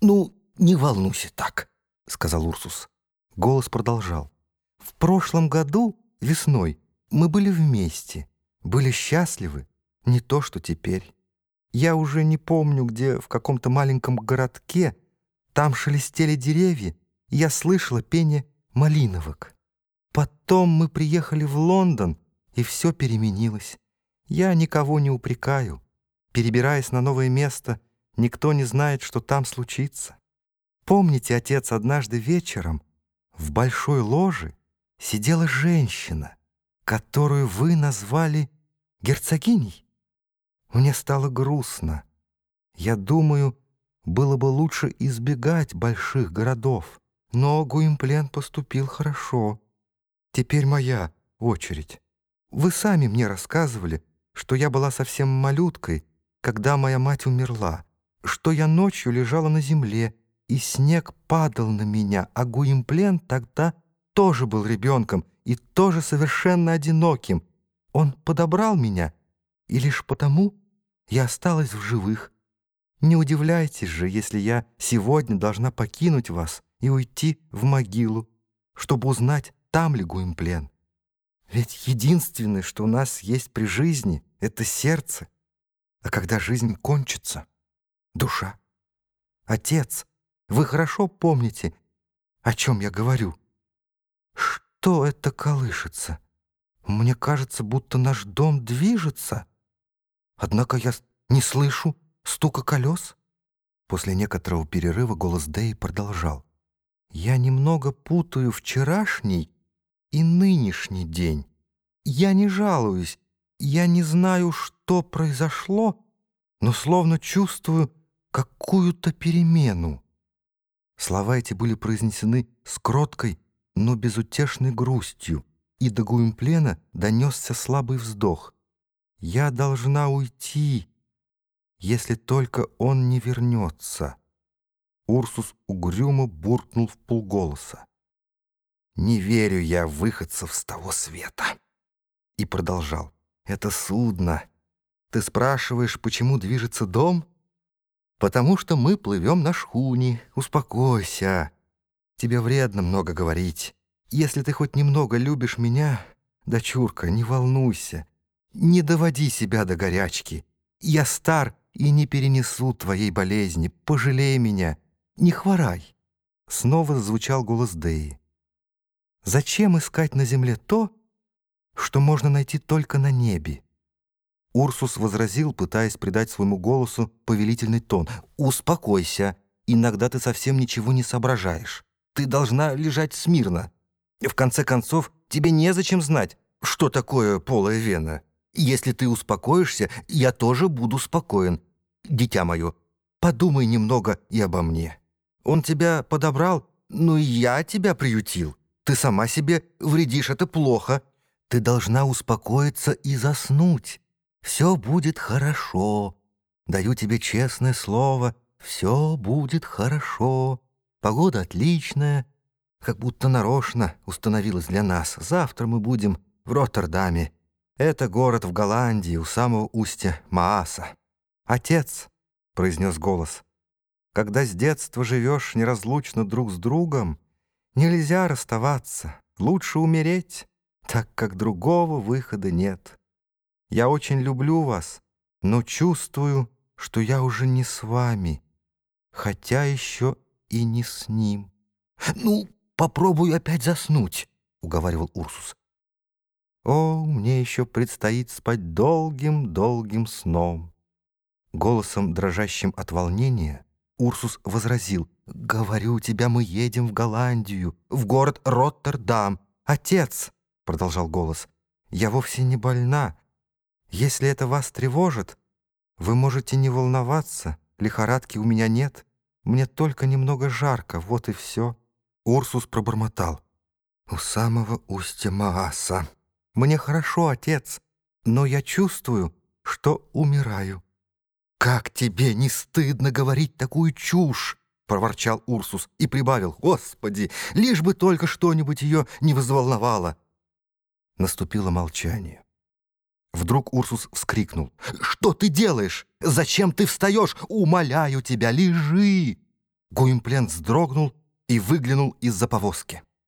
«Ну, не волнуйся так», — сказал Урсус. Голос продолжал. «В прошлом году, весной, мы были вместе, были счастливы, не то что теперь. Я уже не помню, где, в каком-то маленьком городке, там шелестели деревья, и я слышала пение малиновок. Потом мы приехали в Лондон, и все переменилось. Я никого не упрекаю. Перебираясь на новое место, никто не знает, что там случится. Помните, отец, однажды вечером в большой ложе сидела женщина, которую вы назвали герцогиней? Мне стало грустно. Я думаю, было бы лучше избегать больших городов. Но Гуимплен поступил хорошо. Теперь моя очередь. Вы сами мне рассказывали, что я была совсем малюткой, когда моя мать умерла, что я ночью лежала на земле, и снег падал на меня, а Гуимплен тогда тоже был ребенком и тоже совершенно одиноким. Он подобрал меня, и лишь потому я осталась в живых. Не удивляйтесь же, если я сегодня должна покинуть вас и уйти в могилу, чтобы узнать, там ли Гуимплен. Ведь единственное, что у нас есть при жизни, — это сердце. А когда жизнь кончится — душа. Отец, вы хорошо помните, о чем я говорю? Что это колышется? Мне кажется, будто наш дом движется. Однако я не слышу стука колес. После некоторого перерыва голос Дэи продолжал. «Я немного путаю вчерашний и нынешний день. Я не жалуюсь, я не знаю, что произошло, но словно чувствую какую-то перемену». Слова эти были произнесены с кроткой, но безутешной грустью, и до Гуимплена донесся слабый вздох. «Я должна уйти, если только он не вернется». Урсус угрюмо буркнул в полголоса. «Не верю я выходцев с того света!» И продолжал. «Это судно. Ты спрашиваешь, почему движется дом? Потому что мы плывем на шхуне. Успокойся. Тебе вредно много говорить. Если ты хоть немного любишь меня, дочурка, не волнуйся. Не доводи себя до горячки. Я стар и не перенесу твоей болезни. Пожалей меня. Не хворай». Снова зазвучал голос Деи. Зачем искать на земле то, что можно найти только на небе? Урсус возразил, пытаясь придать своему голосу повелительный тон. «Успокойся. Иногда ты совсем ничего не соображаешь. Ты должна лежать смирно. В конце концов, тебе незачем знать, что такое полая вена. Если ты успокоишься, я тоже буду спокоен. Дитя мое, подумай немного и обо мне. Он тебя подобрал, и я тебя приютил. Ты сама себе вредишь, это плохо. Ты должна успокоиться и заснуть. Все будет хорошо. Даю тебе честное слово, все будет хорошо. Погода отличная, как будто нарочно установилась для нас. Завтра мы будем в Роттердаме. Это город в Голландии, у самого устья Мааса. «Отец», — произнес голос, — «когда с детства живешь неразлучно друг с другом, Нельзя расставаться, лучше умереть, так как другого выхода нет. Я очень люблю вас, но чувствую, что я уже не с вами, хотя еще и не с ним. «Ну, попробуй опять заснуть», — уговаривал Урсус. «О, мне еще предстоит спать долгим-долгим сном». Голосом, дрожащим от волнения, Урсус возразил — «Говорю тебя, мы едем в Голландию, в город Роттердам. Отец!» — продолжал голос. «Я вовсе не больна. Если это вас тревожит, вы можете не волноваться. Лихорадки у меня нет. Мне только немного жарко, вот и все». Урсус пробормотал. «У самого устья Мааса. Мне хорошо, отец, но я чувствую, что умираю». «Как тебе не стыдно говорить такую чушь?» проворчал Урсус и прибавил, «Господи, лишь бы только что-нибудь ее не взволновало!» Наступило молчание. Вдруг Урсус вскрикнул. «Что ты делаешь? Зачем ты встаешь? Умоляю тебя, лежи!» Гуимплен вздрогнул и выглянул из-за повозки.